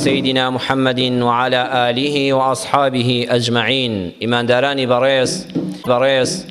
سيدنا محمد وعلى آله وأصحابه أجمعين إمان داراني بريس بريس